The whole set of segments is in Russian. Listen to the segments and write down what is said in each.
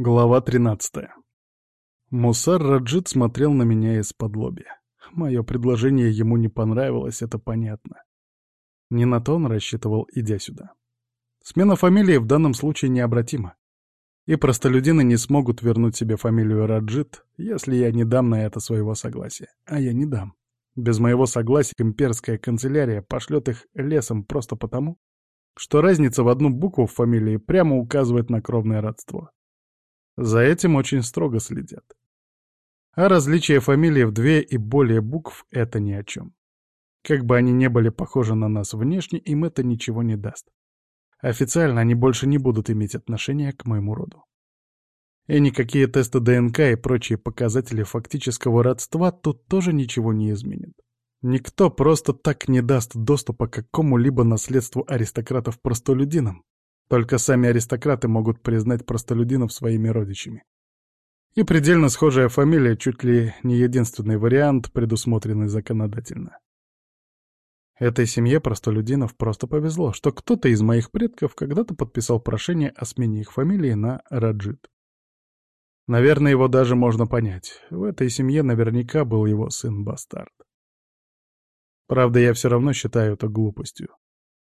Глава 13. Мусар Раджит смотрел на меня из-под лобья. Мое предложение ему не понравилось, это понятно. Не на то он рассчитывал, идя сюда. Смена фамилии в данном случае необратима. И простолюдины не смогут вернуть себе фамилию Раджит, если я не дам на это своего согласия. А я не дам. Без моего согласия имперская канцелярия пошлет их лесом просто потому, что разница в одну букву в фамилии прямо указывает на кровное родство. За этим очень строго следят. А различие фамилии в две и более букв — это ни о чем. Как бы они не были похожи на нас внешне, им это ничего не даст. Официально они больше не будут иметь отношения к моему роду. И никакие тесты ДНК и прочие показатели фактического родства тут тоже ничего не изменят. Никто просто так не даст доступа к какому-либо наследству аристократов-простолюдинам, только сами аристократы могут признать простолюдинов своими родичами. И предельно схожая фамилия чуть ли не единственный вариант, предусмотренный законодательно. Этой семье простолюдинов просто повезло, что кто-то из моих предков когда-то подписал прошение о смене их фамилии на Раджит. Наверное, его даже можно понять. В этой семье наверняка был его сын-бастард. Правда, я все равно считаю это глупостью.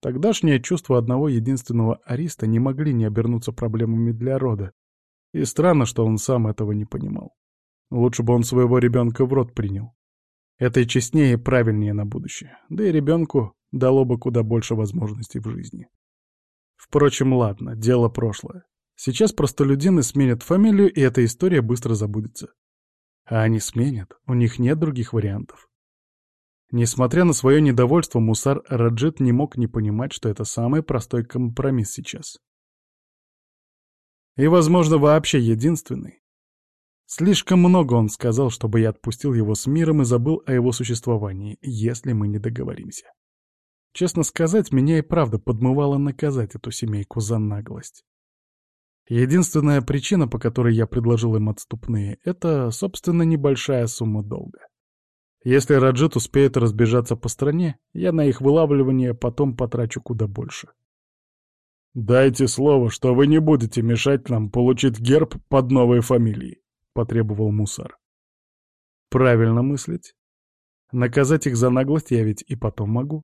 Тогдашние чувства одного единственного ариста не могли не обернуться проблемами для рода. И странно, что он сам этого не понимал. Лучше бы он своего ребенка в рот принял. Это и честнее и правильнее на будущее. Да и ребенку дало бы куда больше возможностей в жизни. Впрочем, ладно, дело прошлое. Сейчас простолюдины сменят фамилию, и эта история быстро забудется. А они сменят, у них нет других вариантов. Несмотря на свое недовольство, Мусар Раджит не мог не понимать, что это самый простой компромисс сейчас. И, возможно, вообще единственный. Слишком много он сказал, чтобы я отпустил его с миром и забыл о его существовании, если мы не договоримся. Честно сказать, меня и правда подмывало наказать эту семейку за наглость. Единственная причина, по которой я предложил им отступные, это, собственно, небольшая сумма долга. Если Раджит успеет разбежаться по стране, я на их вылавливание потом потрачу куда больше. «Дайте слово, что вы не будете мешать нам получить герб под новой фамилией», — потребовал Мусар. «Правильно мыслить. Наказать их за наглость я ведь и потом могу.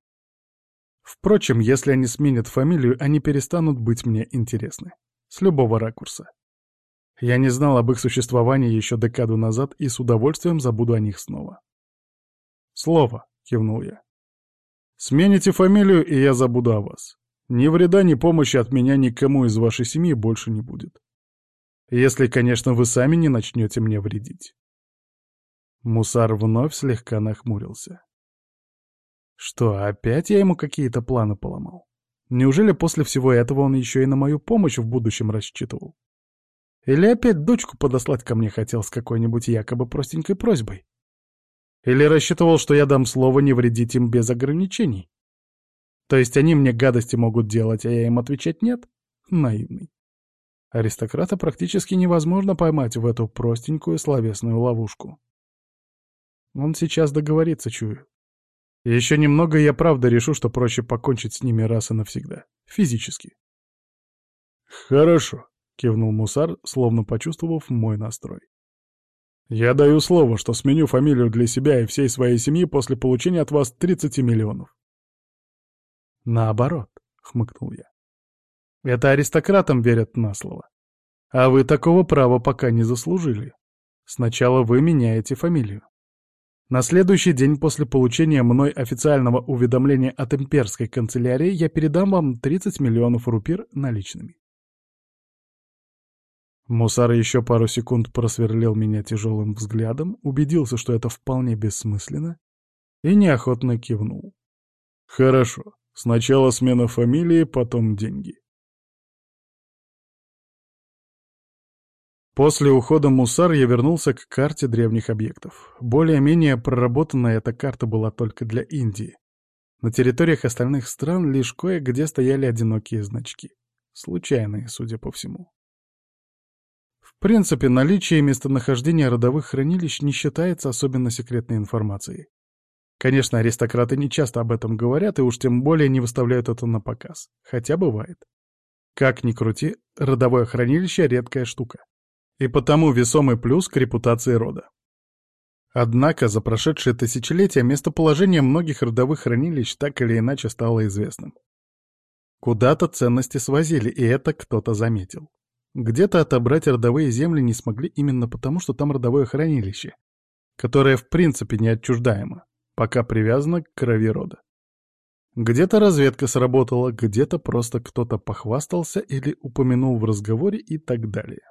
Впрочем, если они сменят фамилию, они перестанут быть мне интересны. С любого ракурса. Я не знал об их существовании еще декаду назад и с удовольствием забуду о них снова. «Слово», — кивнул я. «Смените фамилию, и я забуду о вас. Ни вреда, ни помощи от меня никому из вашей семьи больше не будет. Если, конечно, вы сами не начнете мне вредить». Мусар вновь слегка нахмурился. Что, опять я ему какие-то планы поломал? Неужели после всего этого он еще и на мою помощь в будущем рассчитывал? Или опять дочку подослать ко мне хотел с какой-нибудь якобы простенькой просьбой? Или рассчитывал, что я дам слово не вредить им без ограничений? То есть они мне гадости могут делать, а я им отвечать нет? Наивный. Аристократа практически невозможно поймать в эту простенькую словесную ловушку. Он сейчас договорится, чую. Еще немного, я правда решу, что проще покончить с ними раз и навсегда. Физически. «Хорошо», — кивнул Мусар, словно почувствовав мой настрой. Я даю слово, что сменю фамилию для себя и всей своей семьи после получения от вас 30 миллионов. Наоборот, хмыкнул я. Это аристократам верят на слово. А вы такого права пока не заслужили. Сначала вы меняете фамилию. На следующий день после получения мной официального уведомления от имперской канцелярии я передам вам 30 миллионов рупир наличными. Мусар еще пару секунд просверлил меня тяжелым взглядом, убедился, что это вполне бессмысленно, и неохотно кивнул. «Хорошо. Сначала смена фамилии, потом деньги». После ухода Мусар я вернулся к карте древних объектов. Более-менее проработанная эта карта была только для Индии. На территориях остальных стран лишь кое-где стояли одинокие значки. Случайные, судя по всему. В принципе, наличие и местонахождение родовых хранилищ не считается особенно секретной информацией. Конечно, аристократы не часто об этом говорят и уж тем более не выставляют это на показ. Хотя бывает. Как ни крути, родовое хранилище — редкая штука. и потому весомый плюс к репутации рода. Однако за прошедшие тысячелетия местоположение многих родовых хранилищ так или иначе стало известным. Куда-то ценности свозили, и это кто-то заметил. Где-то отобрать родовые земли не смогли именно потому, что там родовое хранилище, которое в принципе неотчуждаемо, пока привязано к крови рода. Где-то разведка сработала, где-то просто кто-то похвастался или упомянул в разговоре и так далее.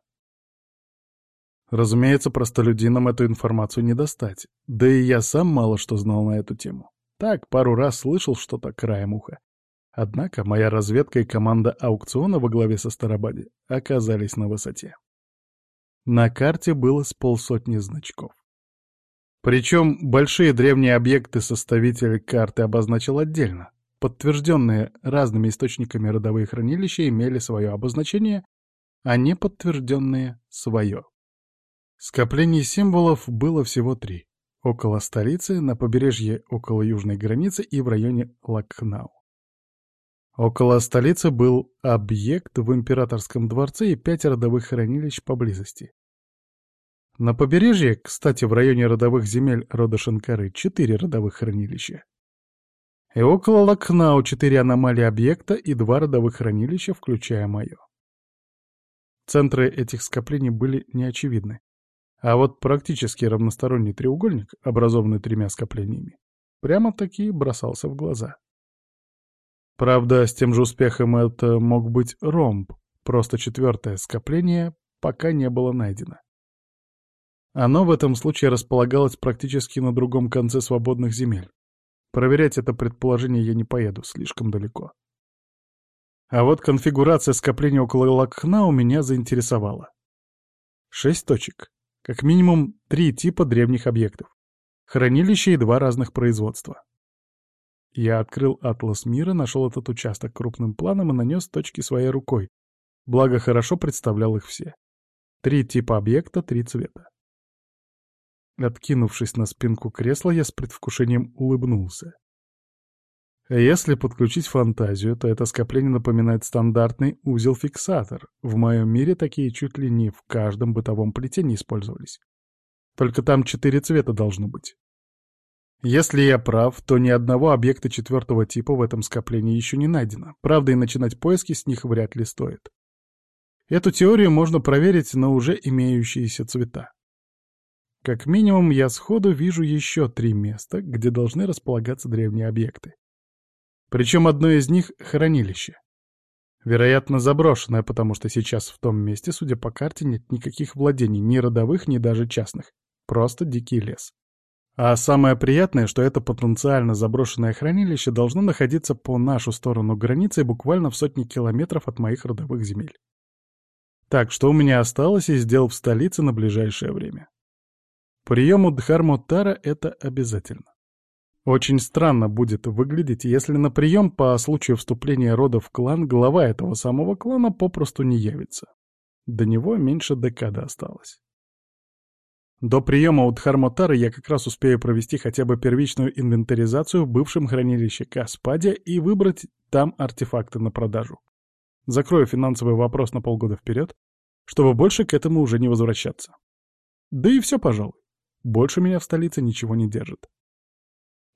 Разумеется, простолюдинам эту информацию не достать, да и я сам мало что знал на эту тему. Так, пару раз слышал что-то краем уха. Однако моя разведка и команда аукциона во главе со Старобади оказались на высоте. На карте было с полсотни значков. Причем большие древние объекты составитель карты обозначил отдельно. Подтвержденные разными источниками родовые хранилища имели свое обозначение, а не подтвержденные — свое. Скоплений символов было всего три. Около столицы, на побережье около южной границы и в районе Лакхнау. Около столицы был объект в императорском дворце и пять родовых хранилищ поблизости. На побережье, кстати, в районе родовых земель рода Шанкары, четыре родовых хранилища. И около Лакхнау четыре аномалии объекта и два родовых хранилища, включая мое. Центры этих скоплений были неочевидны. А вот практически равносторонний треугольник, образованный тремя скоплениями, прямо-таки бросался в глаза. Правда, с тем же успехом это мог быть ромб, просто четвертое скопление пока не было найдено. Оно в этом случае располагалось практически на другом конце свободных земель. Проверять это предположение я не поеду, слишком далеко. А вот конфигурация скопления около Лакхна у меня заинтересовала. Шесть точек. Как минимум три типа древних объектов. Хранилище и два разных производства. Я открыл атлас мира, нашел этот участок крупным планом и нанес точки своей рукой. Благо, хорошо представлял их все. Три типа объекта, три цвета. Откинувшись на спинку кресла, я с предвкушением улыбнулся. Если подключить фантазию, то это скопление напоминает стандартный узел-фиксатор. В моем мире такие чуть ли не в каждом бытовом плетении использовались. Только там четыре цвета должно быть. Если я прав, то ни одного объекта четвертого типа в этом скоплении еще не найдено. Правда, и начинать поиски с них вряд ли стоит. Эту теорию можно проверить на уже имеющиеся цвета. Как минимум, я сходу вижу еще три места, где должны располагаться древние объекты. Причем одно из них — хранилище. Вероятно, заброшенное, потому что сейчас в том месте, судя по карте, нет никаких владений, ни родовых, ни даже частных. Просто дикий лес. А самое приятное, что это потенциально заброшенное хранилище должно находиться по нашу сторону границы буквально в сотни километров от моих родовых земель. Так, что у меня осталось и сделал в столице на ближайшее время. Прием у Дхармутара — это обязательно. Очень странно будет выглядеть, если на прием по случаю вступления рода в клан глава этого самого клана попросту не явится. До него меньше декады осталось. До приема у Дхармотара я как раз успею провести хотя бы первичную инвентаризацию в бывшем хранилище Каспадия и выбрать там артефакты на продажу. Закрою финансовый вопрос на полгода вперед, чтобы больше к этому уже не возвращаться. Да и все, пожалуй. Больше меня в столице ничего не держит.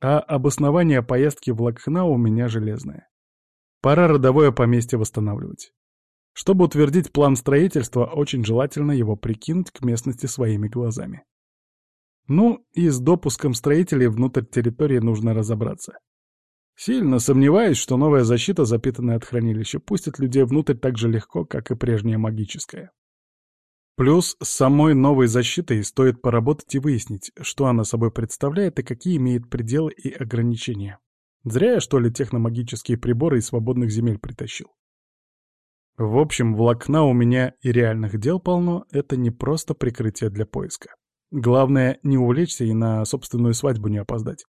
А обоснование поездки в Лакхна у меня железное. Пора родовое поместье восстанавливать. Чтобы утвердить план строительства, очень желательно его прикинуть к местности своими глазами. Ну, и с допуском строителей внутрь территории нужно разобраться. Сильно сомневаюсь, что новая защита, запитанная от хранилища, пустит людей внутрь так же легко, как и прежняя магическая. Плюс с самой новой защитой стоит поработать и выяснить, что она собой представляет и какие имеет пределы и ограничения. Зря я, что ли, техномагические приборы из свободных земель притащил. В общем, в Лакна у меня и реальных дел полно, это не просто прикрытие для поиска. Главное, не увлечься и на собственную свадьбу не опоздать.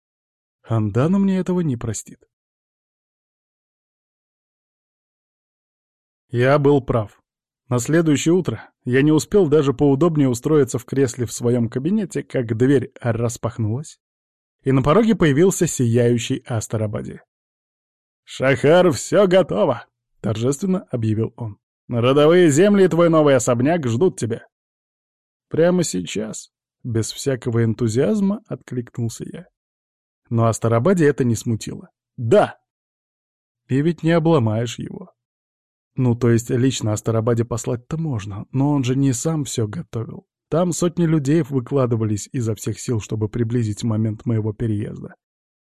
Андана мне этого не простит. Я был прав. На следующее утро я не успел даже поудобнее устроиться в кресле в своем кабинете, как дверь распахнулась, и на пороге появился сияющий Астарабади. «Шахар, все готово!» — торжественно объявил он. «Родовые земли и твой новый особняк ждут тебя. Прямо сейчас?» Без всякого энтузиазма откликнулся я. Но Астарабаде это не смутило. «Да!» И ведь не обломаешь его. Ну, то есть лично Астарабаде послать-то можно, но он же не сам все готовил. Там сотни людей выкладывались изо всех сил, чтобы приблизить момент моего переезда.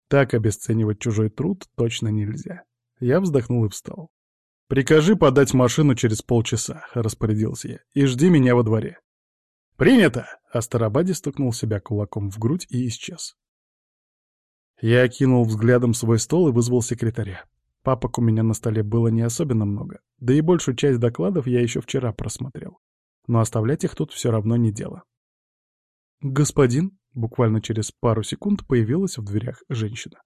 Так обесценивать чужой труд точно нельзя. Я вздохнул и встал. «Прикажи подать машину через полчаса», — распорядился я, — «и жди меня во дворе». «Принято!» — Астарабаде стукнул себя кулаком в грудь и исчез. Я окинул взглядом свой стол и вызвал секретаря. Папок у меня на столе было не особенно много, да и большую часть докладов я еще вчера просмотрел. Но оставлять их тут все равно не дело. «Господин», — буквально через пару секунд появилась в дверях женщина.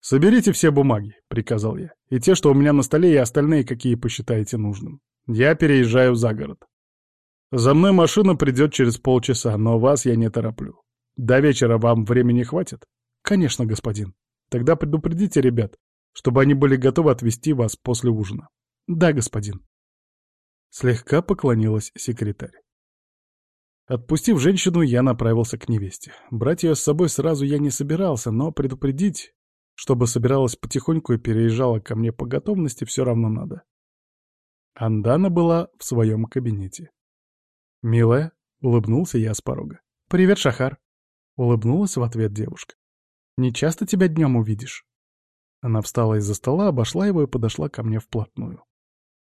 «Соберите все бумаги», — приказал я. «И те, что у меня на столе, и остальные, какие посчитаете нужным. Я переезжаю за город. За мной машина придет через полчаса, но вас я не тороплю. До вечера вам времени хватит?» «Конечно, господин. Тогда предупредите ребят, чтобы они были готовы отвезти вас после ужина. Да, господин. Слегка поклонилась секретарь. Отпустив женщину, я направился к невесте. Брать ее с собой сразу я не собирался, но предупредить, чтобы собиралась потихоньку и переезжала ко мне по готовности, все равно надо. Андана была в своем кабинете. «Милая», — улыбнулся я с порога. «Привет, Шахар», — улыбнулась в ответ девушка. «Не часто тебя днем увидишь». Она встала из-за стола, обошла его и подошла ко мне вплотную.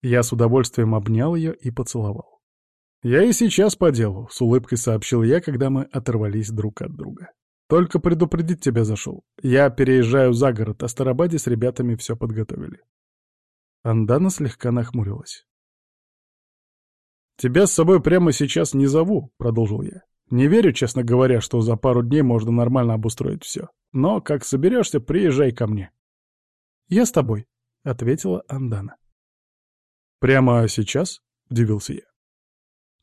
Я с удовольствием обнял ее и поцеловал. «Я и сейчас по делу», — с улыбкой сообщил я, когда мы оторвались друг от друга. «Только предупредить тебя зашел. Я переезжаю за город, а Старобаде с ребятами все подготовили». Андана слегка нахмурилась. «Тебя с собой прямо сейчас не зову», — продолжил я. «Не верю, честно говоря, что за пару дней можно нормально обустроить все. Но как соберешься, приезжай ко мне. «Я с тобой», — ответила Андана. «Прямо сейчас?» — удивился я.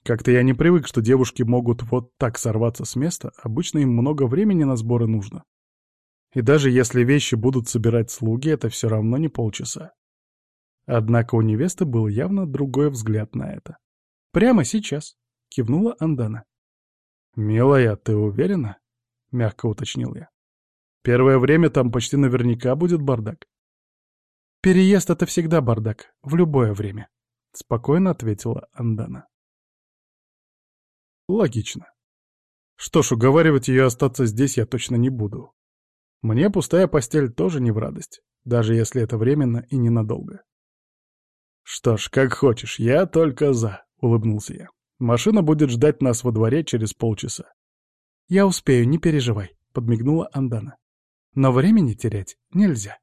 Как-то я не привык, что девушки могут вот так сорваться с места, обычно им много времени на сборы нужно. И даже если вещи будут собирать слуги, это все равно не полчаса. Однако у невесты был явно другой взгляд на это. «Прямо сейчас», — кивнула Андана. «Милая, ты уверена?» — мягко уточнил я. «Первое время там почти наверняка будет бардак. «Переезд — это всегда бардак, в любое время», — спокойно ответила Андана. Логично. Что ж, уговаривать ее остаться здесь я точно не буду. Мне пустая постель тоже не в радость, даже если это временно и ненадолго. «Что ж, как хочешь, я только за», — улыбнулся я. «Машина будет ждать нас во дворе через полчаса». «Я успею, не переживай», — подмигнула Андана. «Но времени терять нельзя».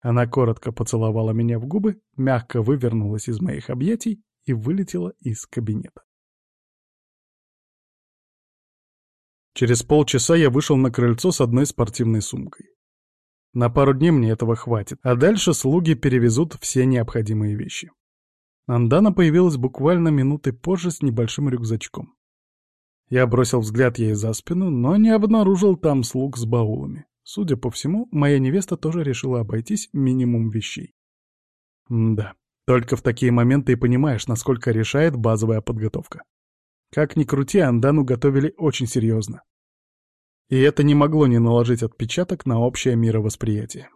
Она коротко поцеловала меня в губы, мягко вывернулась из моих объятий и вылетела из кабинета. Через полчаса я вышел на крыльцо с одной спортивной сумкой. На пару дней мне этого хватит, а дальше слуги перевезут все необходимые вещи. Андана появилась буквально минуты позже с небольшим рюкзачком. Я бросил взгляд ей за спину, но не обнаружил там слуг с баулами. Судя по всему, моя невеста тоже решила обойтись минимум вещей. М да, только в такие моменты и понимаешь, насколько решает базовая подготовка. Как ни крути, Андану готовили очень серьезно. И это не могло не наложить отпечаток на общее мировосприятие.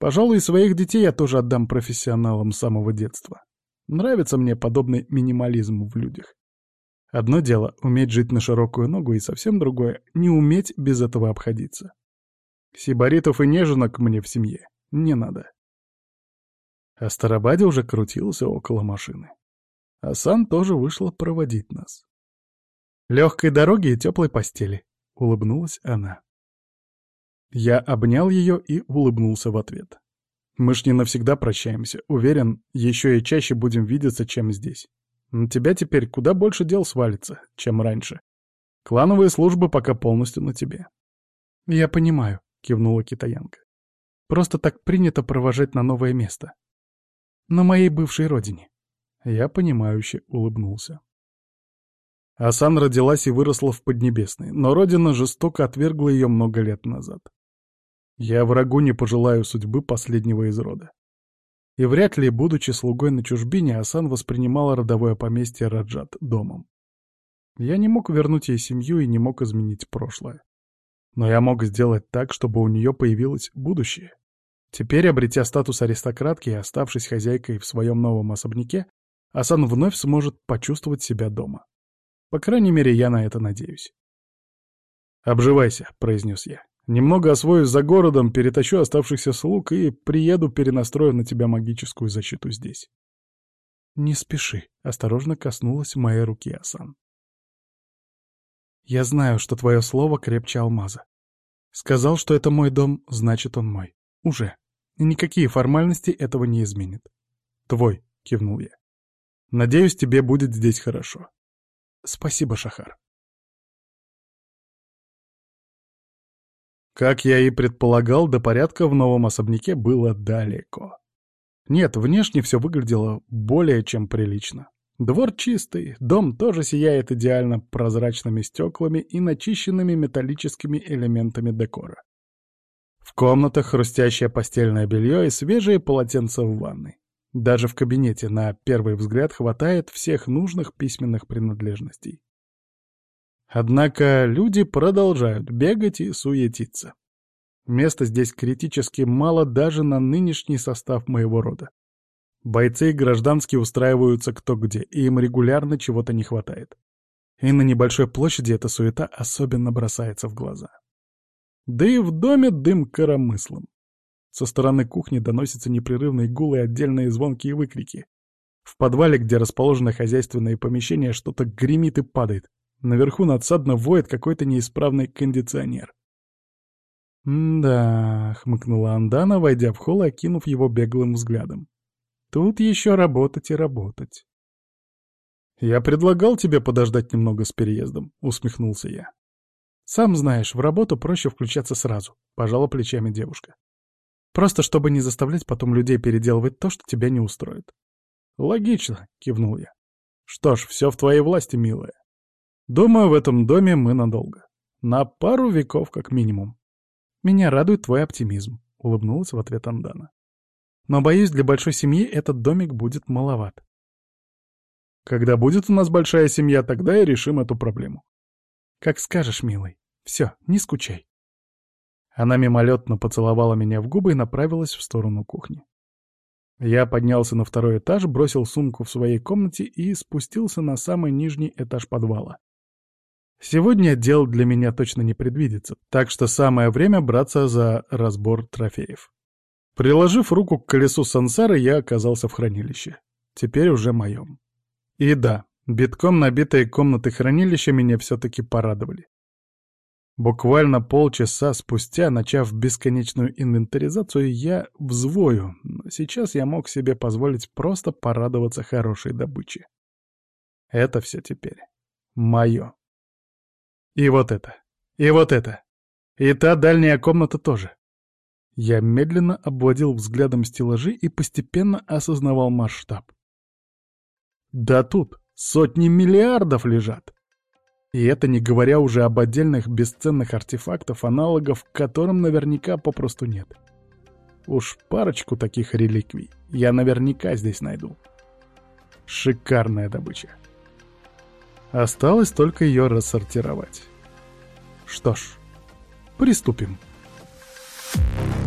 Пожалуй, своих детей я тоже отдам профессионалам с самого детства. Нравится мне подобный минимализм в людях. Одно дело — уметь жить на широкую ногу, и совсем другое — не уметь без этого обходиться. Сибаритов и неженок мне в семье не надо. А Старобаде уже крутился около машины. Асан тоже вышла проводить нас. «Легкой дороги и теплой постели», — улыбнулась она. Я обнял ее и улыбнулся в ответ. «Мы ж не навсегда прощаемся. Уверен, еще и чаще будем видеться, чем здесь. На тебя теперь куда больше дел свалится, чем раньше. Клановые службы пока полностью на тебе». «Я понимаю», кивнула китаянка. Просто так принято провожать на новое место. На моей бывшей родине. Я понимающе улыбнулся. Асан родилась и выросла в Поднебесной, но родина жестоко отвергла ее много лет назад. Я врагу не пожелаю судьбы последнего из рода. И вряд ли, будучи слугой на чужбине, Асан воспринимала родовое поместье Раджат домом. Я не мог вернуть ей семью и не мог изменить прошлое. Но я мог сделать так, чтобы у нее появилось будущее. Теперь, обретя статус аристократки и оставшись хозяйкой в своем новом особняке, Асан вновь сможет почувствовать себя дома. По крайней мере, я на это надеюсь. «Обживайся», — произнес я. «Немного освоюсь за городом, перетащу оставшихся слуг и приеду, перенастрою на тебя магическую защиту здесь». «Не спеши», — осторожно коснулась моей руки Асан. «Я знаю, что твое слово крепче алмаза. Сказал, что это мой дом, значит, он мой. Уже. И никакие формальности этого не изменят. Твой», — кивнул я. «Надеюсь, тебе будет здесь хорошо». «Спасибо, Шахар». Как я и предполагал, до порядка в новом особняке было далеко. Нет, внешне все выглядело более чем прилично. Двор чистый, дом тоже сияет идеально прозрачными стеклами и начищенными металлическими элементами декора. В комнатах хрустящее постельное белье и свежие полотенца в ванной. Даже в кабинете на первый взгляд хватает всех нужных письменных принадлежностей. Однако люди продолжают бегать и суетиться. Места здесь критически мало даже на нынешний состав моего рода. Бойцы и гражданские устраиваются кто где, и им регулярно чего-то не хватает. И на небольшой площади эта суета особенно бросается в глаза. Да и в доме дым коромыслом. Со стороны кухни доносятся непрерывные гулы и отдельные звонкие выкрики. В подвале, где расположено хозяйственное помещение, что-то гремит и падает. Наверху надсадно воет какой-то неисправный кондиционер. «Да», — хмыкнула Андана, войдя в холл и окинув его беглым взглядом. «Тут еще работать и работать». «Я предлагал тебе подождать немного с переездом», — усмехнулся я. «Сам знаешь, в работу проще включаться сразу», — пожала плечами девушка. «Просто чтобы не заставлять потом людей переделывать то, что тебя не устроит». «Логично», — кивнул я. «Что ж, все в твоей власти, милая. Думаю, в этом доме мы надолго. На пару веков как минимум». «Меня радует твой оптимизм», — улыбнулась в ответ Андана. «Но, боюсь, для большой семьи этот домик будет маловат». «Когда будет у нас большая семья, тогда и решим эту проблему». «Как скажешь, милый. Все, не скучай». Она мимолетно поцеловала меня в губы и направилась в сторону кухни. Я поднялся на второй этаж, бросил сумку в своей комнате и спустился на самый нижний этаж подвала. Сегодня дел для меня точно не предвидится, так что самое время браться за разбор трофеев. Приложив руку к колесу сансары, я оказался в хранилище. Теперь уже моем. И да, битком набитые комнаты хранилища меня все-таки порадовали. Буквально полчаса спустя, начав бесконечную инвентаризацию, я взвою, но сейчас я мог себе позволить просто порадоваться хорошей добыче. Это все теперь мое. И вот это. И вот это. И та дальняя комната тоже. Я медленно обводил взглядом стеллажи и постепенно осознавал масштаб. Да тут сотни миллиардов лежат. И это не говоря уже об отдельных бесценных артефактов, аналогов, которым наверняка попросту нет. Уж парочку таких реликвий я наверняка здесь найду. Шикарная добыча. Осталось только ее рассортировать. Что ж, приступим. You.